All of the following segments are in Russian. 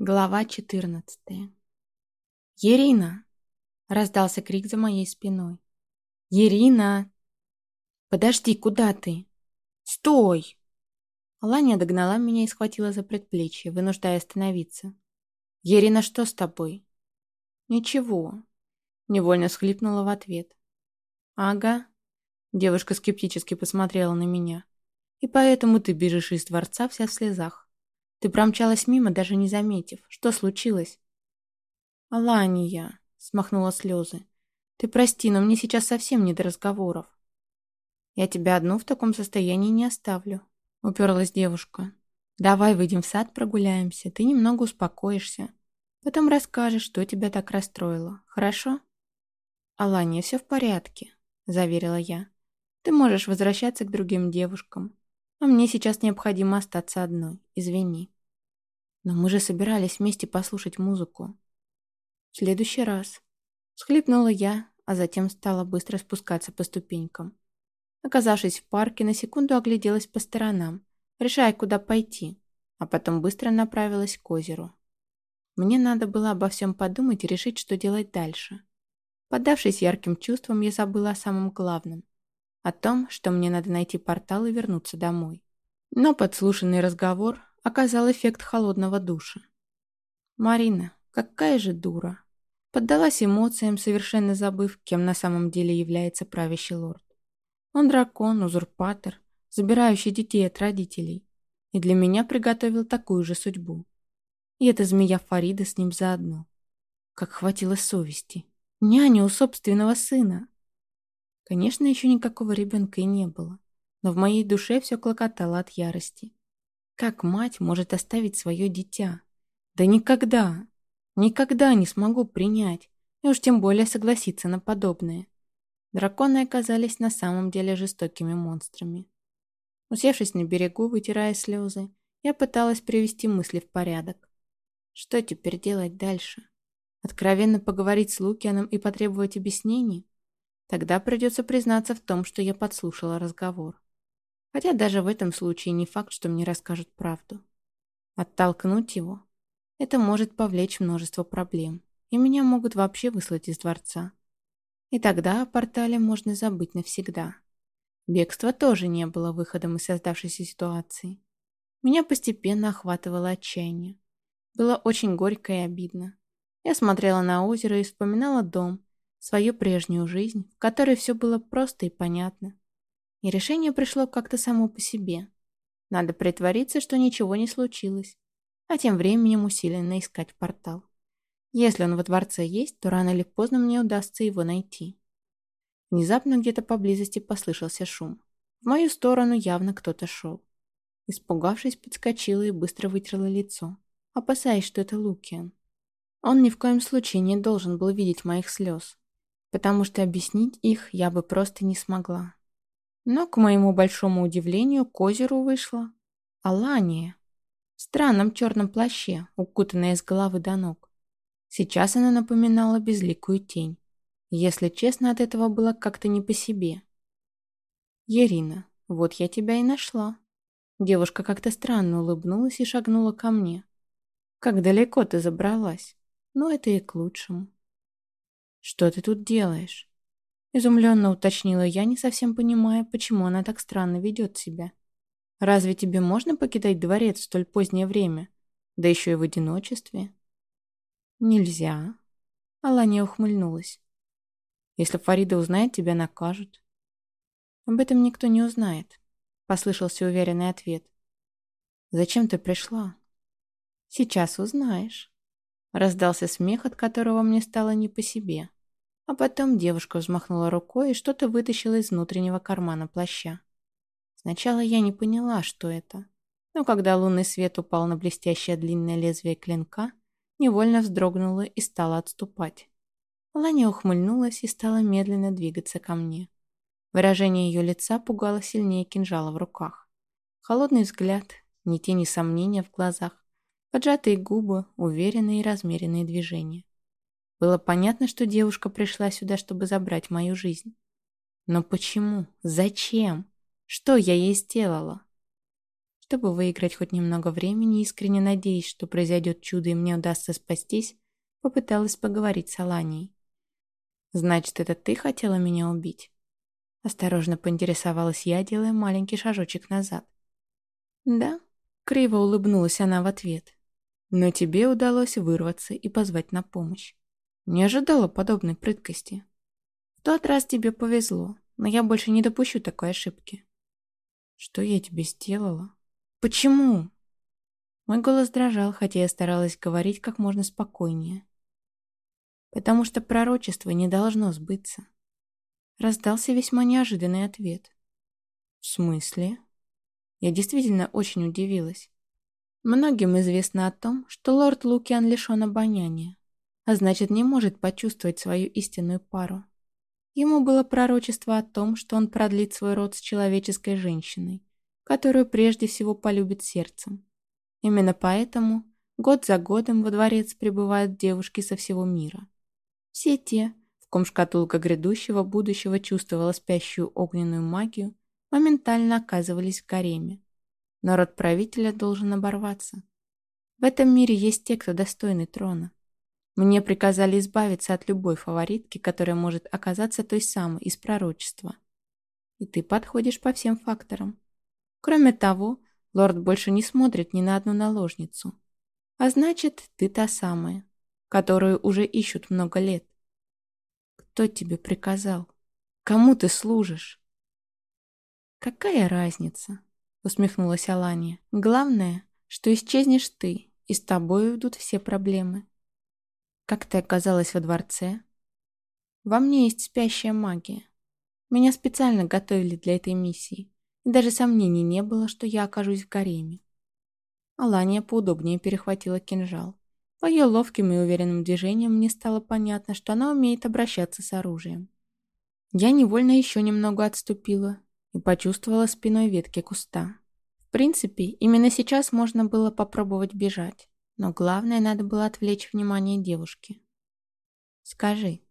Глава 14 «Ирина!» — раздался крик за моей спиной. «Ирина!» «Подожди, куда ты?» «Стой!» Ланя догнала меня и схватила за предплечье, вынуждая остановиться. «Ирина, что с тобой?» «Ничего», — невольно схлипнула в ответ. «Ага», — девушка скептически посмотрела на меня. «И поэтому ты бежишь из дворца вся в слезах. Ты промчалась мимо, даже не заметив. Что случилось? Алания, смахнула слезы. Ты прости, но мне сейчас совсем не до разговоров. Я тебя одну в таком состоянии не оставлю. Уперлась девушка. Давай выйдем в сад, прогуляемся. Ты немного успокоишься. Потом расскажешь, что тебя так расстроило. Хорошо? Алания, все в порядке, заверила я. Ты можешь возвращаться к другим девушкам. А мне сейчас необходимо остаться одной. Извини. Но мы же собирались вместе послушать музыку. В следующий раз. Схлипнула я, а затем стала быстро спускаться по ступенькам. Оказавшись в парке, на секунду огляделась по сторонам, решая, куда пойти, а потом быстро направилась к озеру. Мне надо было обо всем подумать и решить, что делать дальше. Поддавшись ярким чувствам, я забыла о самом главном о том, что мне надо найти портал и вернуться домой. Но подслушанный разговор оказал эффект холодного душа. Марина, какая же дура. Поддалась эмоциям, совершенно забыв, кем на самом деле является правящий лорд. Он дракон, узурпатор, забирающий детей от родителей. И для меня приготовил такую же судьбу. И эта змея Фарида с ним заодно. Как хватило совести. Няня у собственного сына. Конечно, еще никакого ребенка и не было, но в моей душе все клокотало от ярости. Как мать может оставить свое дитя? Да никогда, никогда не смогу принять, и уж тем более согласиться на подобное. Драконы оказались на самом деле жестокими монстрами. Усевшись на берегу, вытирая слезы, я пыталась привести мысли в порядок. Что теперь делать дальше? Откровенно поговорить с Лукианом и потребовать объяснений? Тогда придется признаться в том, что я подслушала разговор. Хотя даже в этом случае не факт, что мне расскажут правду. Оттолкнуть его – это может повлечь множество проблем, и меня могут вообще выслать из дворца. И тогда о портале можно забыть навсегда. Бегство тоже не было выходом из создавшейся ситуации. Меня постепенно охватывало отчаяние. Было очень горько и обидно. Я смотрела на озеро и вспоминала дом, свою прежнюю жизнь, в которой все было просто и понятно. И решение пришло как-то само по себе. Надо притвориться, что ничего не случилось, а тем временем усиленно искать портал. Если он во дворце есть, то рано или поздно мне удастся его найти. Внезапно где-то поблизости послышался шум. В мою сторону явно кто-то шел. Испугавшись, подскочила и быстро вытерла лицо, опасаясь, что это Лукиан. Он ни в коем случае не должен был видеть моих слез потому что объяснить их я бы просто не смогла. Но, к моему большому удивлению, к озеру вышла Алания в странном черном плаще, укутанная с головы до ног. Сейчас она напоминала безликую тень. Если честно, от этого было как-то не по себе. «Ирина, вот я тебя и нашла». Девушка как-то странно улыбнулась и шагнула ко мне. «Как далеко ты забралась? Но это и к лучшему». «Что ты тут делаешь?» Изумленно уточнила я, не совсем понимая, почему она так странно ведет себя. «Разве тебе можно покидать дворец в столь позднее время? Да еще и в одиночестве?» «Нельзя». Алания ухмыльнулась. «Если Фарида узнает, тебя накажут». «Об этом никто не узнает», — послышался уверенный ответ. «Зачем ты пришла?» «Сейчас узнаешь». Раздался смех, от которого мне стало не по себе. А потом девушка взмахнула рукой и что-то вытащила из внутреннего кармана плаща. Сначала я не поняла, что это. Но когда лунный свет упал на блестящее длинное лезвие клинка, невольно вздрогнула и стала отступать. Ланя ухмыльнулась и стала медленно двигаться ко мне. Выражение ее лица пугало сильнее кинжала в руках. Холодный взгляд, ни тени сомнения в глазах, Поджатые губы, уверенные и размеренные движения. Было понятно, что девушка пришла сюда, чтобы забрать мою жизнь. Но почему? Зачем? Что я ей сделала? Чтобы выиграть хоть немного времени, искренне надеясь, что произойдет чудо и мне удастся спастись, попыталась поговорить с Аланией. «Значит, это ты хотела меня убить?» Осторожно поинтересовалась я, делая маленький шажочек назад. «Да», — криво улыбнулась она в ответ. «Но тебе удалось вырваться и позвать на помощь. Не ожидала подобной прыткости. В тот раз тебе повезло, но я больше не допущу такой ошибки». «Что я тебе сделала?» «Почему?» Мой голос дрожал, хотя я старалась говорить как можно спокойнее. «Потому что пророчество не должно сбыться». Раздался весьма неожиданный ответ. «В смысле?» Я действительно очень удивилась. Многим известно о том, что лорд Лукиан лишен обоняния, а значит не может почувствовать свою истинную пару. Ему было пророчество о том, что он продлит свой род с человеческой женщиной, которую прежде всего полюбит сердцем. Именно поэтому год за годом во дворец прибывают девушки со всего мира. Все те, в ком шкатулка грядущего будущего чувствовала спящую огненную магию, моментально оказывались в гареме. Но род правителя должен оборваться. В этом мире есть те, кто достойный трона. Мне приказали избавиться от любой фаворитки, которая может оказаться той самой из пророчества. И ты подходишь по всем факторам. Кроме того, лорд больше не смотрит ни на одну наложницу. А значит, ты та самая, которую уже ищут много лет. Кто тебе приказал? Кому ты служишь? Какая разница? Усмехнулась Алания. Главное, что исчезнешь ты, и с тобой уйдут все проблемы. Как ты оказалась во дворце? Во мне есть спящая магия. Меня специально готовили для этой миссии. И даже сомнений не было, что я окажусь в гареме. Алания поудобнее перехватила кинжал. По ее ловким и уверенным движениям мне стало понятно, что она умеет обращаться с оружием. Я невольно еще немного отступила и почувствовала спиной ветки куста. В принципе, именно сейчас можно было попробовать бежать, но главное надо было отвлечь внимание девушки. «Скажи,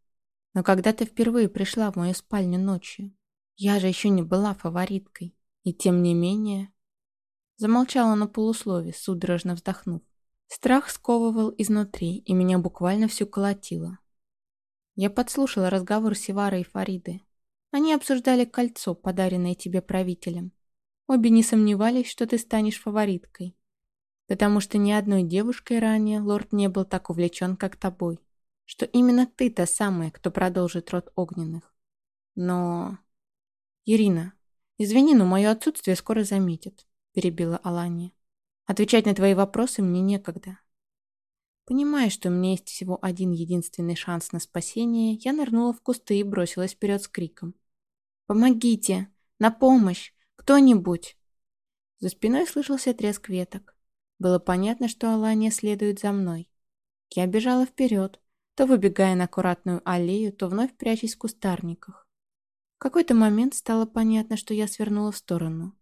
но когда ты впервые пришла в мою спальню ночью, я же еще не была фавориткой. И тем не менее... Замолчала на полуслове, судорожно вздохнув. Страх сковывал изнутри, и меня буквально всю колотило. Я подслушала разговор Севара и Фариды. Они обсуждали кольцо, подаренное тебе правителем. Обе не сомневались, что ты станешь фавориткой. Потому что ни одной девушкой ранее лорд не был так увлечен, как тобой. Что именно ты та самая, кто продолжит род огненных. Но... Ирина, «Извини, но мое отсутствие скоро заметят», — перебила Алания. «Отвечать на твои вопросы мне некогда». Понимая, что у меня есть всего один единственный шанс на спасение, я нырнула в кусты и бросилась вперед с криком. «Помогите! На помощь! Кто-нибудь!» За спиной слышался треск веток. Было понятно, что Алания следует за мной. Я бежала вперед, то выбегая на аккуратную аллею, то вновь прячась в кустарниках. В какой-то момент стало понятно, что я свернула в сторону.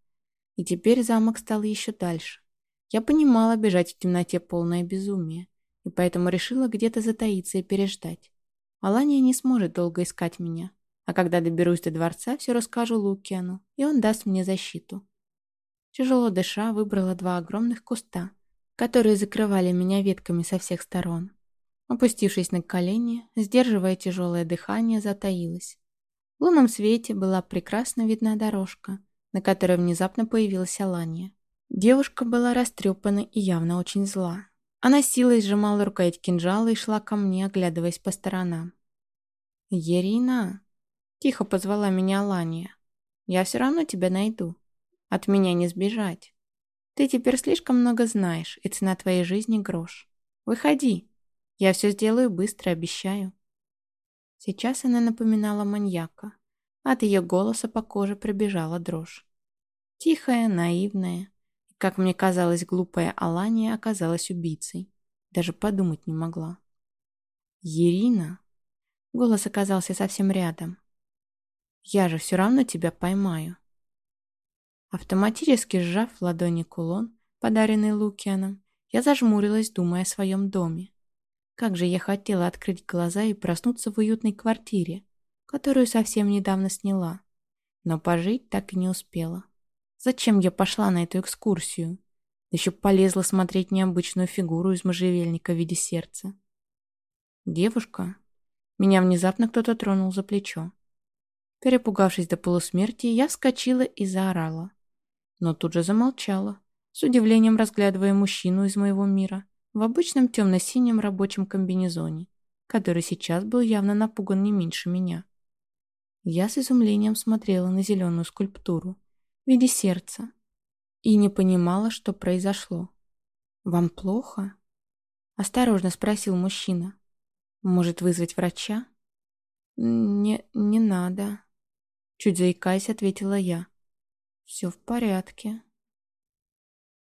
И теперь замок стал еще дальше. Я понимала, бежать в темноте полное безумие, и поэтому решила где-то затаиться и переждать. Алания не сможет долго искать меня, а когда доберусь до дворца, все расскажу Лукиану, и он даст мне защиту. Тяжело дыша, выбрала два огромных куста, которые закрывали меня ветками со всех сторон. Опустившись на колени, сдерживая тяжелое дыхание, затаилась. В лунном свете была прекрасно видна дорожка, на которой внезапно появилась Алания. Девушка была растрепана и явно очень зла. Она силой сжимала рукоять кинжала и шла ко мне, оглядываясь по сторонам. «Ерина!» — тихо позвала меня Алания. «Я все равно тебя найду. От меня не сбежать. Ты теперь слишком много знаешь, и цена твоей жизни — грош. Выходи. Я все сделаю быстро, обещаю». Сейчас она напоминала маньяка. От ее голоса по коже пробежала дрожь. Тихая, наивная, как мне казалось, глупая Алания оказалась убийцей. Даже подумать не могла. «Ирина!» Голос оказался совсем рядом. «Я же все равно тебя поймаю». Автоматически сжав в ладони кулон, подаренный Лукианом, я зажмурилась, думая о своем доме. Как же я хотела открыть глаза и проснуться в уютной квартире, которую совсем недавно сняла. Но пожить так и не успела. Зачем я пошла на эту экскурсию? Еще полезла смотреть необычную фигуру из можжевельника в виде сердца. Девушка. Меня внезапно кто-то тронул за плечо. Перепугавшись до полусмерти, я вскочила и заорала. Но тут же замолчала, с удивлением разглядывая мужчину из моего мира в обычном темно-синем рабочем комбинезоне, который сейчас был явно напуган не меньше меня. Я с изумлением смотрела на зеленую скульптуру в виде сердца и не понимала, что произошло. «Вам плохо?» — осторожно спросил мужчина. «Может, вызвать врача?» «Не, не надо», — чуть заикаясь, ответила я. «Все в порядке».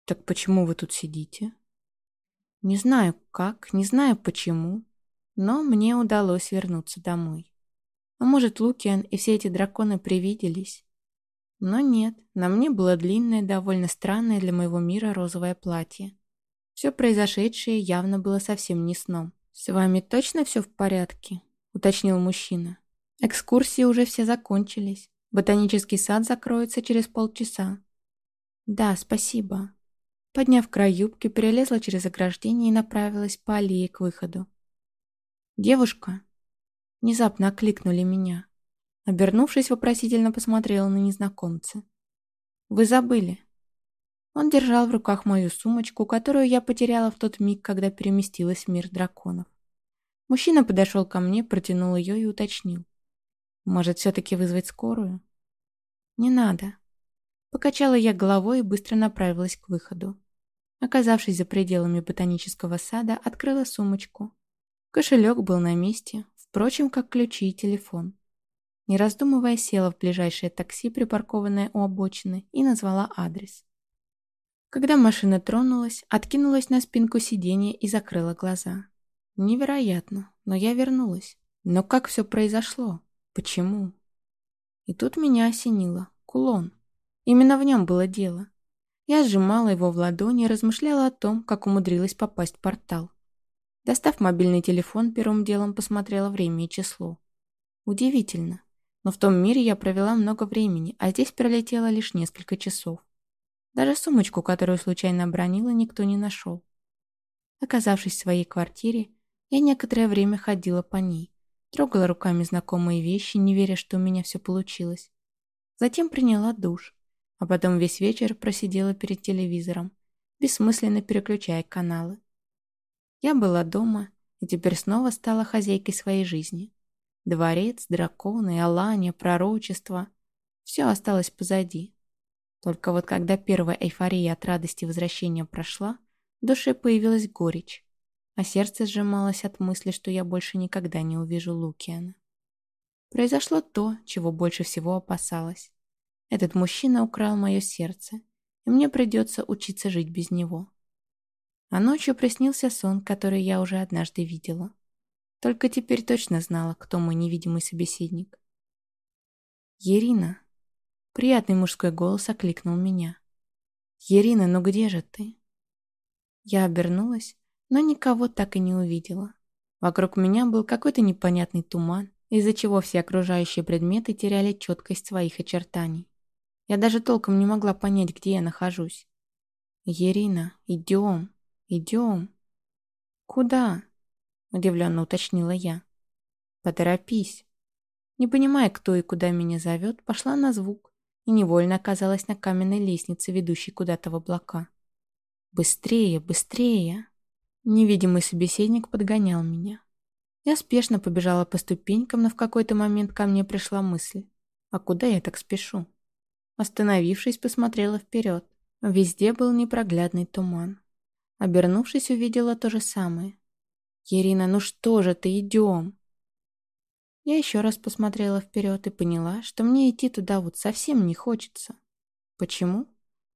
«Так почему вы тут сидите?» «Не знаю как, не знаю почему, но мне удалось вернуться домой. А может, Лукиан и все эти драконы привиделись? Но нет, на мне было длинное, довольно странное для моего мира розовое платье. Все произошедшее явно было совсем не сном. «С вами точно все в порядке?» — уточнил мужчина. «Экскурсии уже все закончились. Ботанический сад закроется через полчаса». «Да, спасибо». Подняв край юбки, перелезла через ограждение и направилась по аллее к выходу. «Девушка!» Внезапно окликнули меня. Обернувшись, вопросительно посмотрела на незнакомца. «Вы забыли». Он держал в руках мою сумочку, которую я потеряла в тот миг, когда переместилась в мир драконов. Мужчина подошел ко мне, протянул ее и уточнил. «Может, все-таки вызвать скорую?» «Не надо». Покачала я головой и быстро направилась к выходу. Оказавшись за пределами ботанического сада, открыла сумочку. Кошелек был на месте, впрочем, как ключи и телефон. Не раздумывая, села в ближайшее такси, припаркованное у обочины, и назвала адрес. Когда машина тронулась, откинулась на спинку сиденья и закрыла глаза. Невероятно, но я вернулась. Но как все произошло? Почему? И тут меня осенило. Кулон. Именно в нем было дело. Я сжимала его в ладони и размышляла о том, как умудрилась попасть в портал. Достав мобильный телефон, первым делом посмотрела время и число. Удивительно. Но в том мире я провела много времени, а здесь пролетело лишь несколько часов. Даже сумочку, которую случайно обронила, никто не нашел. Оказавшись в своей квартире, я некоторое время ходила по ней, трогала руками знакомые вещи, не веря, что у меня все получилось. Затем приняла душ, а потом весь вечер просидела перед телевизором, бессмысленно переключая каналы. Я была дома и теперь снова стала хозяйкой своей жизни. Дворец, драконы, Алания, пророчество — все осталось позади. Только вот когда первая эйфория от радости возвращения прошла, в душе появилась горечь, а сердце сжималось от мысли, что я больше никогда не увижу Лукиана. Произошло то, чего больше всего опасалась. Этот мужчина украл мое сердце, и мне придется учиться жить без него. А ночью приснился сон, который я уже однажды видела. Только теперь точно знала, кто мой невидимый собеседник. «Ерина!» Приятный мужской голос окликнул меня. «Ерина, ну где же ты?» Я обернулась, но никого так и не увидела. Вокруг меня был какой-то непонятный туман, из-за чего все окружающие предметы теряли четкость своих очертаний. Я даже толком не могла понять, где я нахожусь. «Ерина, идем, идем». «Куда?» Удивленно уточнила я. «Поторопись». Не понимая, кто и куда меня зовет, пошла на звук и невольно оказалась на каменной лестнице, ведущей куда-то в облака. «Быстрее, быстрее!» Невидимый собеседник подгонял меня. Я спешно побежала по ступенькам, но в какой-то момент ко мне пришла мысль. А куда я так спешу? Остановившись, посмотрела вперед. Везде был непроглядный туман. Обернувшись, увидела то же самое. «Ирина, ну что же ты, идем!» Я еще раз посмотрела вперед и поняла, что мне идти туда вот совсем не хочется. Почему?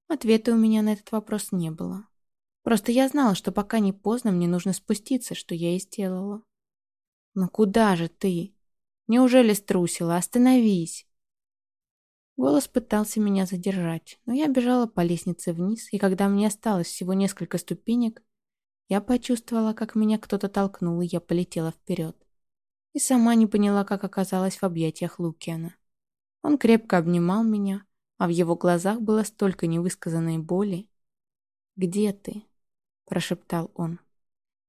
Ответа у меня на этот вопрос не было. Просто я знала, что пока не поздно, мне нужно спуститься, что я и сделала. «Ну куда же ты? Неужели струсила? Остановись!» Голос пытался меня задержать, но я бежала по лестнице вниз, и когда мне осталось всего несколько ступенек, я почувствовала, как меня кто-то толкнул, и я полетела вперед. И сама не поняла, как оказалась в объятиях Лукиана. Он крепко обнимал меня, а в его глазах было столько невысказанной боли. «Где ты?» – прошептал он.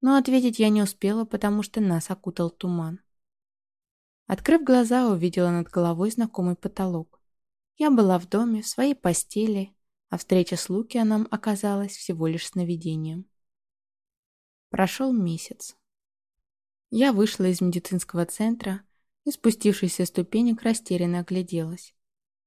Но ответить я не успела, потому что нас окутал туман. Открыв глаза, увидела над головой знакомый потолок. Я была в доме, в своей постели, а встреча с Лукианом оказалась всего лишь сновидением. Прошел месяц. Я вышла из медицинского центра и, спустившись со ступенек, растерянно огляделась.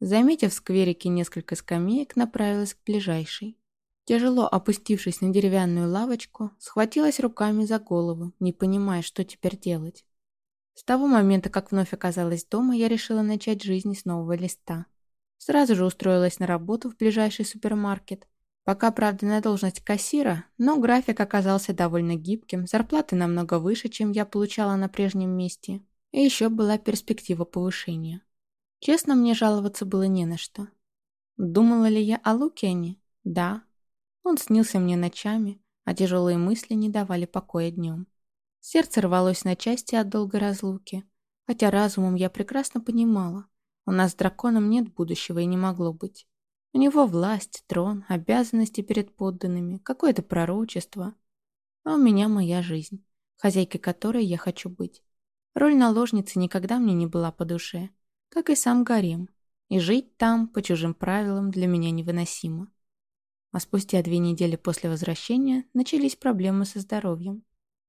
Заметив в скверике несколько скамеек, направилась к ближайшей. Тяжело опустившись на деревянную лавочку, схватилась руками за голову, не понимая, что теперь делать. С того момента, как вновь оказалась дома, я решила начать жизнь с нового листа. Сразу же устроилась на работу в ближайший супермаркет. Пока, правда, на должность кассира, но график оказался довольно гибким, зарплаты намного выше, чем я получала на прежнем месте, и еще была перспектива повышения. Честно, мне жаловаться было не на что. Думала ли я о Лукиане? Да. Он снился мне ночами, а тяжелые мысли не давали покоя днем. Сердце рвалось на части от долгой разлуки, хотя разумом я прекрасно понимала, у нас с драконом нет будущего и не могло быть. У него власть, трон, обязанности перед подданными, какое-то пророчество. А у меня моя жизнь, хозяйкой которой я хочу быть. Роль наложницы никогда мне не была по душе как и сам гарем, и жить там по чужим правилам для меня невыносимо. А спустя две недели после возвращения начались проблемы со здоровьем.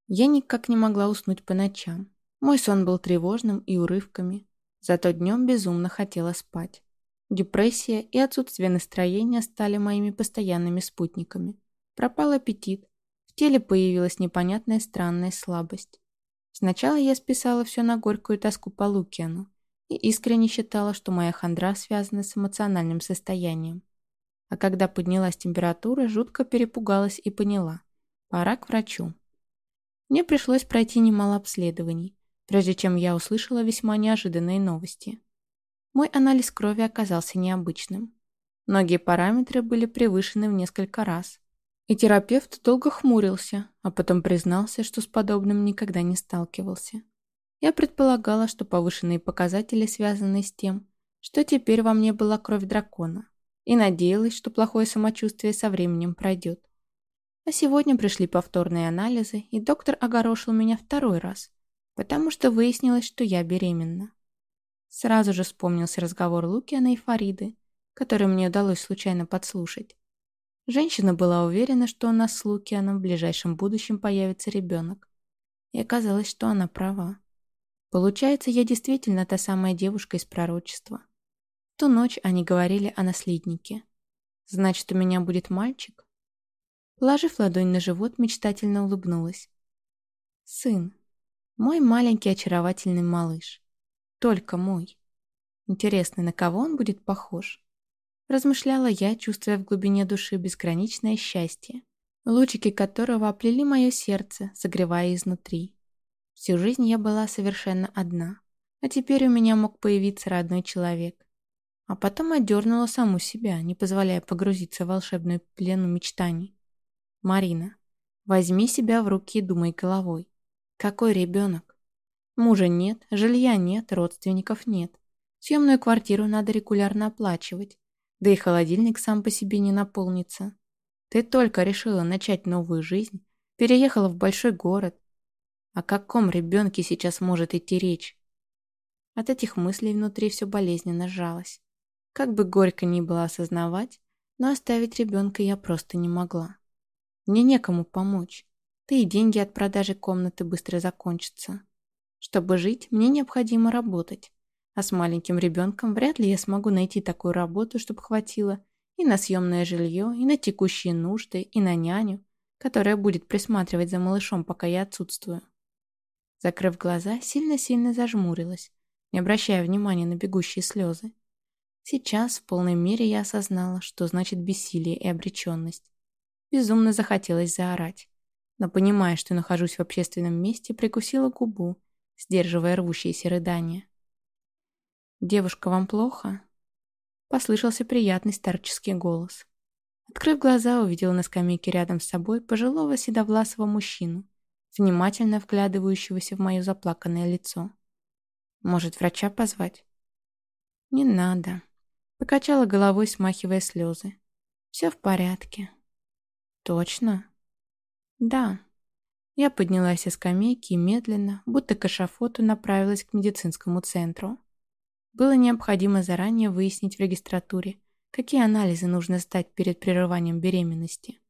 Я никак не могла уснуть по ночам. Мой сон был тревожным и урывками, зато днем безумно хотела спать. Депрессия и отсутствие настроения стали моими постоянными спутниками. Пропал аппетит, в теле появилась непонятная странная слабость. Сначала я списала все на горькую тоску по Лукиану, и искренне считала, что моя хандра связана с эмоциональным состоянием. А когда поднялась температура, жутко перепугалась и поняла – пора к врачу. Мне пришлось пройти немало обследований, прежде чем я услышала весьма неожиданные новости. Мой анализ крови оказался необычным. Многие параметры были превышены в несколько раз. И терапевт долго хмурился, а потом признался, что с подобным никогда не сталкивался. Я предполагала, что повышенные показатели связаны с тем, что теперь во мне была кровь дракона, и надеялась, что плохое самочувствие со временем пройдет. А сегодня пришли повторные анализы, и доктор огорошил меня второй раз, потому что выяснилось, что я беременна. Сразу же вспомнился разговор Лукиана и Фариды, который мне удалось случайно подслушать. Женщина была уверена, что у нас с Лукианом в ближайшем будущем появится ребенок. И оказалось, что она права. Получается, я действительно та самая девушка из пророчества. В ту ночь они говорили о наследнике. Значит, у меня будет мальчик? Положив ладонь на живот, мечтательно улыбнулась. Сын. Мой маленький очаровательный малыш. Только мой. Интересно, на кого он будет похож? Размышляла я, чувствуя в глубине души безграничное счастье, лучики которого оплели мое сердце, согревая изнутри. Всю жизнь я была совершенно одна, а теперь у меня мог появиться родной человек. А потом отдернула саму себя, не позволяя погрузиться в волшебную плену мечтаний. Марина, возьми себя в руки и думай головой. Какой ребенок? Мужа нет, жилья нет, родственников нет. Съемную квартиру надо регулярно оплачивать, да и холодильник сам по себе не наполнится. Ты только решила начать новую жизнь, переехала в большой город, о каком ребенке сейчас может идти речь? От этих мыслей внутри все болезненно сжалось. Как бы горько ни было осознавать, но оставить ребенка я просто не могла. Мне некому помочь. Да и деньги от продажи комнаты быстро закончатся. Чтобы жить, мне необходимо работать. А с маленьким ребенком вряд ли я смогу найти такую работу, чтобы хватило и на съемное жилье, и на текущие нужды, и на няню, которая будет присматривать за малышом, пока я отсутствую. Закрыв глаза, сильно-сильно зажмурилась, не обращая внимания на бегущие слезы. Сейчас в полной мере я осознала, что значит бессилие и обреченность. Безумно захотелось заорать. Но, понимая, что нахожусь в общественном месте, прикусила губу, сдерживая рвущиеся рыдания. «Девушка, вам плохо?» Послышался приятный старческий голос. Открыв глаза, увидела на скамейке рядом с собой пожилого седовласого мужчину внимательно вглядывающегося в мое заплаканное лицо. «Может, врача позвать?» «Не надо». Покачала головой, смахивая слезы. Все в порядке. Точно? Да. Я поднялась со скамейки и медленно, будто к эшафоту, направилась к медицинскому центру. Было необходимо заранее выяснить в регистратуре, какие анализы нужно сдать перед прерыванием беременности.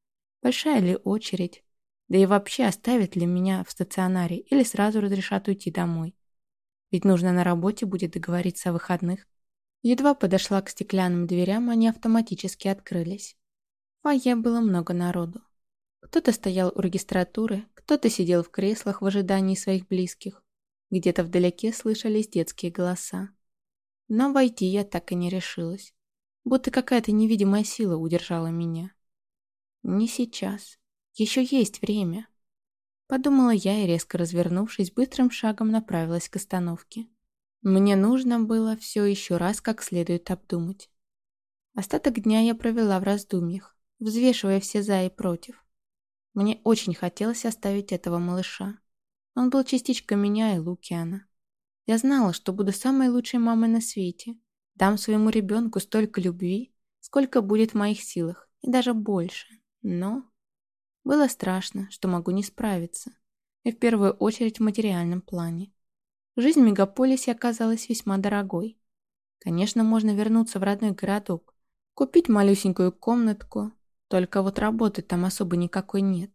Большая ли очередь? Да и вообще оставят ли меня в стационаре или сразу разрешат уйти домой? Ведь нужно на работе будет договориться о выходных. Едва подошла к стеклянным дверям, они автоматически открылись. В фойе было много народу. Кто-то стоял у регистратуры, кто-то сидел в креслах в ожидании своих близких. Где-то вдалеке слышались детские голоса. Но войти я так и не решилась. Будто какая-то невидимая сила удержала меня. Не сейчас. Еще есть время. Подумала я и, резко развернувшись, быстрым шагом направилась к остановке. Мне нужно было все еще раз как следует обдумать. Остаток дня я провела в раздумьях, взвешивая все «за» и «против». Мне очень хотелось оставить этого малыша. Он был частичкой меня и Лукиана. Я знала, что буду самой лучшей мамой на свете. Дам своему ребенку столько любви, сколько будет в моих силах, и даже больше. Но было страшно, что могу не справиться. И в первую очередь в материальном плане. Жизнь в мегаполисе оказалась весьма дорогой. Конечно, можно вернуться в родной городок, купить малюсенькую комнатку, только вот работы там особо никакой нет.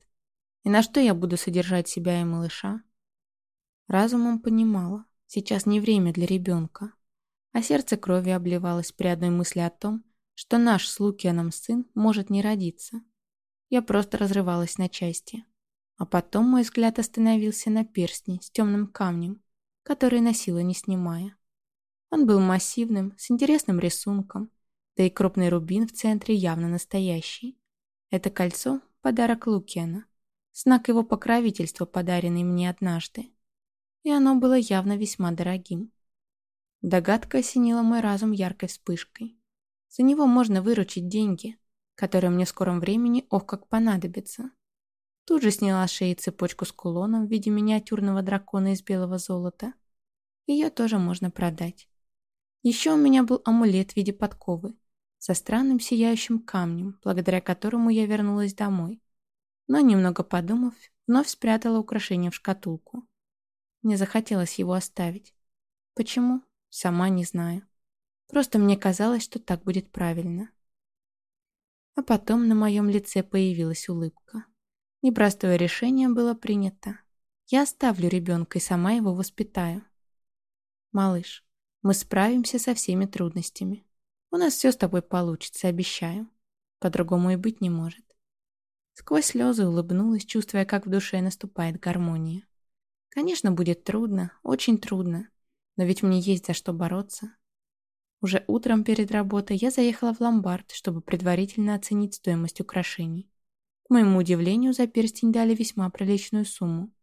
И на что я буду содержать себя и малыша? Разумом понимала, Сейчас не время для ребенка. А сердце крови обливалось при одной мысли о том, что наш с Лукианом сын может не родиться. Я просто разрывалась на части. А потом мой взгляд остановился на перстне с темным камнем, который носила не снимая. Он был массивным, с интересным рисунком, да и крупный рубин в центре явно настоящий. Это кольцо – подарок Лукиана, знак его покровительства, подаренный мне однажды и оно было явно весьма дорогим. Догадка осенила мой разум яркой вспышкой. За него можно выручить деньги, которые мне в скором времени ох как понадобятся. Тут же сняла с шеи цепочку с кулоном в виде миниатюрного дракона из белого золота. Ее тоже можно продать. Еще у меня был амулет в виде подковы со странным сияющим камнем, благодаря которому я вернулась домой. Но, немного подумав, вновь спрятала украшение в шкатулку. Мне захотелось его оставить. Почему? Сама не знаю. Просто мне казалось, что так будет правильно. А потом на моем лице появилась улыбка. Непростое решение было принято. Я оставлю ребенка и сама его воспитаю. Малыш, мы справимся со всеми трудностями. У нас все с тобой получится, обещаю. По-другому и быть не может. Сквозь слезы улыбнулась, чувствуя, как в душе наступает гармония. Конечно, будет трудно, очень трудно, но ведь мне есть за что бороться. Уже утром перед работой я заехала в ломбард, чтобы предварительно оценить стоимость украшений. К моему удивлению, за перстень дали весьма приличную сумму.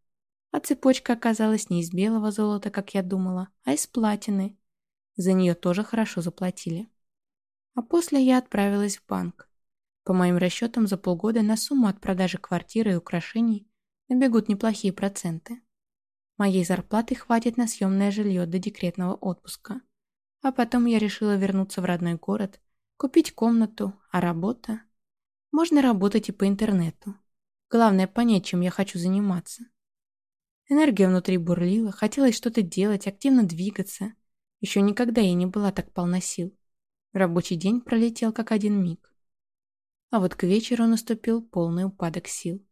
А цепочка оказалась не из белого золота, как я думала, а из платины. За нее тоже хорошо заплатили. А после я отправилась в банк. По моим расчетам, за полгода на сумму от продажи квартиры и украшений набегут неплохие проценты. Моей зарплаты хватит на съемное жилье до декретного отпуска. А потом я решила вернуться в родной город, купить комнату, а работа... Можно работать и по интернету. Главное понять, чем я хочу заниматься. Энергия внутри бурлила, хотелось что-то делать, активно двигаться. Еще никогда я не была так полна сил. Рабочий день пролетел как один миг. А вот к вечеру наступил полный упадок сил.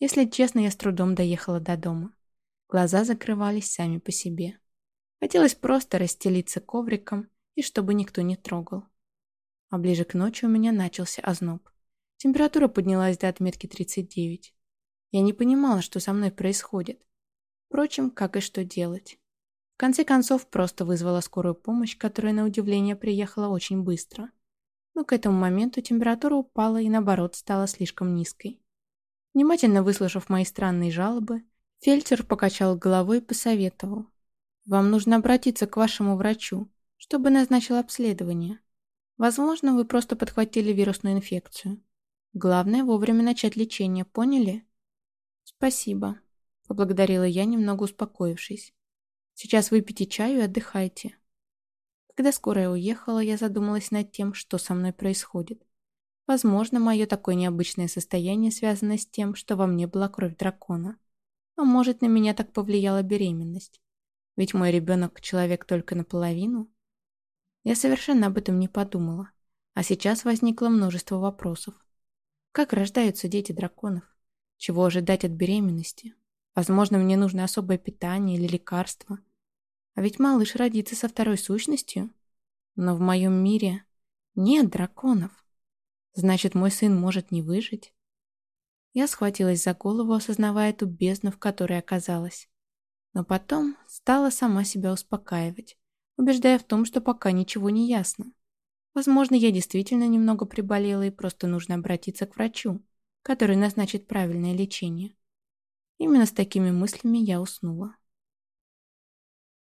Если честно, я с трудом доехала до дома. Глаза закрывались сами по себе. Хотелось просто расстелиться ковриком и чтобы никто не трогал. А ближе к ночи у меня начался озноб. Температура поднялась до отметки 39. Я не понимала, что со мной происходит. Впрочем, как и что делать. Конце концов, просто вызвала скорую помощь, которая, на удивление, приехала очень быстро. Но к этому моменту температура упала и, наоборот, стала слишком низкой. Внимательно выслушав мои странные жалобы, Фельдшер покачал головой и посоветовал. «Вам нужно обратиться к вашему врачу, чтобы назначил обследование. Возможно, вы просто подхватили вирусную инфекцию. Главное вовремя начать лечение, поняли?» «Спасибо», — поблагодарила я, немного успокоившись. «Сейчас выпейте чаю и отдыхайте». Когда скорая уехала, я задумалась над тем, что со мной происходит. Возможно, мое такое необычное состояние связано с тем, что во мне была кровь дракона. А может, на меня так повлияла беременность. Ведь мой ребенок – человек только наполовину. Я совершенно об этом не подумала. А сейчас возникло множество вопросов. Как рождаются дети драконов? Чего ожидать от беременности? Возможно, мне нужно особое питание или лекарство. А ведь малыш родится со второй сущностью. Но в моем мире нет драконов. Значит, мой сын может не выжить? Я схватилась за голову, осознавая ту бездну, в которой оказалась. Но потом стала сама себя успокаивать, убеждая в том, что пока ничего не ясно. Возможно, я действительно немного приболела и просто нужно обратиться к врачу, который назначит правильное лечение. Именно с такими мыслями я уснула.